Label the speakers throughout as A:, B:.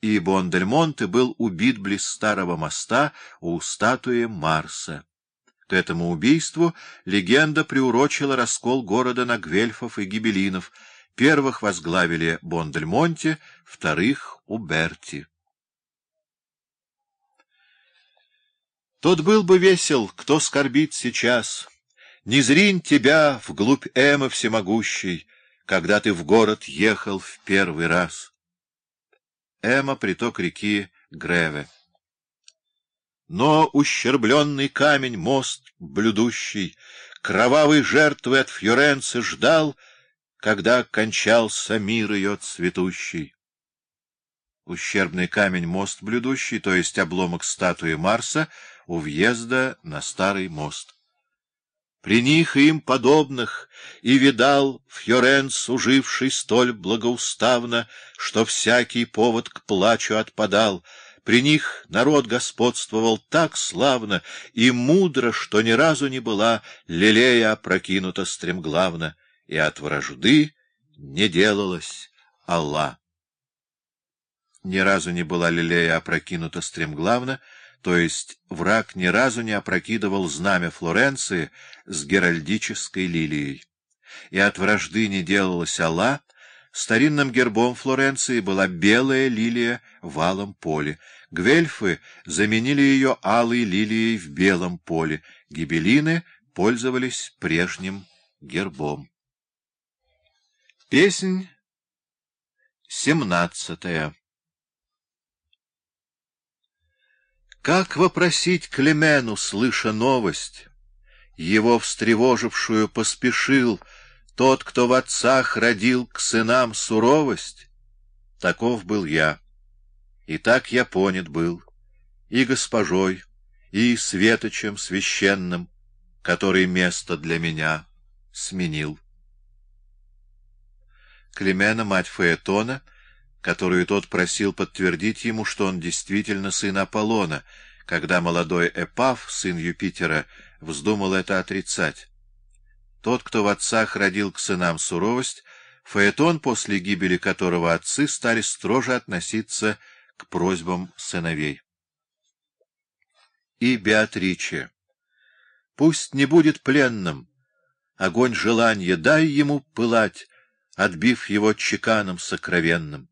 A: и Бондельмонте был убит близ старого моста у статуи Марса. К этому убийству легенда приурочила раскол города на гвельфов и гибелинов. Первых возглавили Бондельмонте, вторых — Уберти. Тот был бы весел, кто скорбит сейчас. Не зринь тебя вглубь Эмы всемогущей, когда ты в город ехал в первый раз. Эма — приток реки Греве. Но ущербленный камень, мост блюдущий, Кровавой жертвы от Фьоренции ждал, Когда кончался мир ее цветущий. Ущербный камень, мост блюдущий, то есть обломок статуи Марса, у въезда на старый мост. При них им подобных и видал Фьоренц, уживший столь благоуставно, Что всякий повод к плачу отпадал. При них народ господствовал так славно И мудро, что ни разу не была Лелея опрокинута стремглавно, И от вражды не делалась Алла. Ни разу не была лилея опрокинута стремглавно, то есть враг ни разу не опрокидывал знамя Флоренции с геральдической лилией. И от вражды не делалась Алла, старинным гербом Флоренции была белая лилия в алом поле. Гвельфы заменили ее алой лилией в белом поле, гибелины пользовались прежним гербом. Песнь семнадцатая Как вопросить Клемену, слыша новость? Его встревожившую поспешил тот, кто в отцах родил к сынам суровость? Таков был я, и так я понят был, и госпожой, и светочем священным, который место для меня сменил. Клемена, мать Фаэтона, — которую тот просил подтвердить ему, что он действительно сын Аполлона, когда молодой Эпав, сын Юпитера, вздумал это отрицать. Тот, кто в отцах родил к сынам суровость, Фаэтон, после гибели которого отцы стали строже относиться к просьбам сыновей. И Беатриче. Пусть не будет пленным, огонь желания дай ему пылать, отбив его чеканом сокровенным.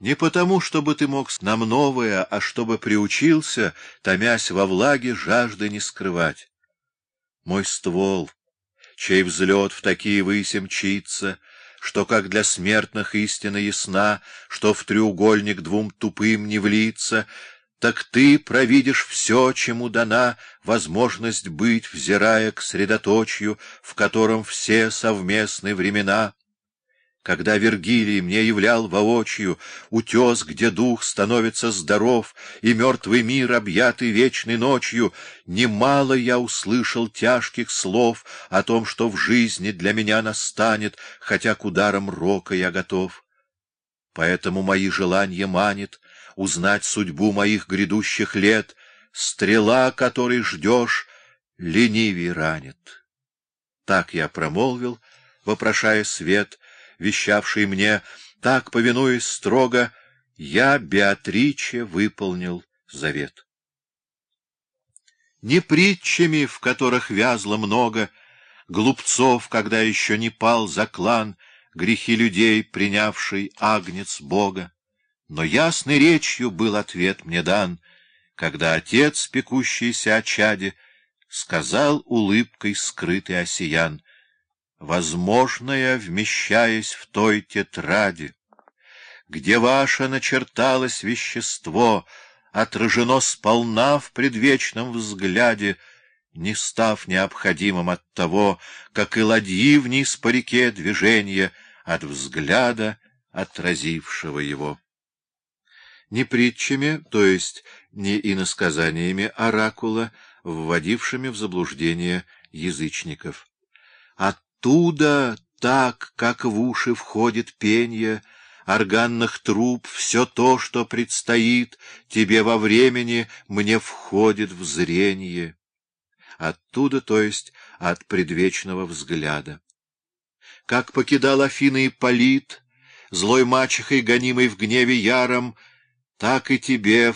A: Не потому, чтобы ты мог нам новое, а чтобы приучился, томясь во влаге, жажды не скрывать. Мой ствол, чей взлет в такие выси мчится, что, как для смертных истина ясна, что в треугольник двум тупым не влиться, так ты провидишь все, чему дана возможность быть, взирая к средоточию, в котором все совместны времена. Когда Вергилий мне являл воочию утес, где дух становится здоров, и мертвый мир, объятый вечной ночью, немало я услышал тяжких слов о том, что в жизни для меня настанет, хотя к ударам рока я готов. Поэтому мои желания манит узнать судьбу моих грядущих лет, стрела, которой ждешь, ленивей ранит. Так я промолвил, вопрошая свет — вещавший мне, так, повинуясь строго, я, Беатриче, выполнил завет. Не притчами, в которых вязло много, глупцов, когда еще не пал заклан, грехи людей, принявший агнец Бога, но ясной речью был ответ мне дан, когда отец, пекущийся о чаде, сказал улыбкой скрытый осиян — возможное, вмещаясь в той тетради, где ваше начерталось вещество, отражено сполна в предвечном взгляде, не став необходимым от того, как и ладьи вниз по реке движения, от взгляда, отразившего его. Не притчами, то есть не иносказаниями оракула, вводившими в заблуждение язычников. а Оттуда, так, как в уши входит пенье, органных труб, все то, что предстоит тебе во времени, мне входит в зрение. Оттуда, то есть от предвечного взгляда. Как покидал Афины Ипполит, злой мачехой, гонимый в гневе яром, так и тебе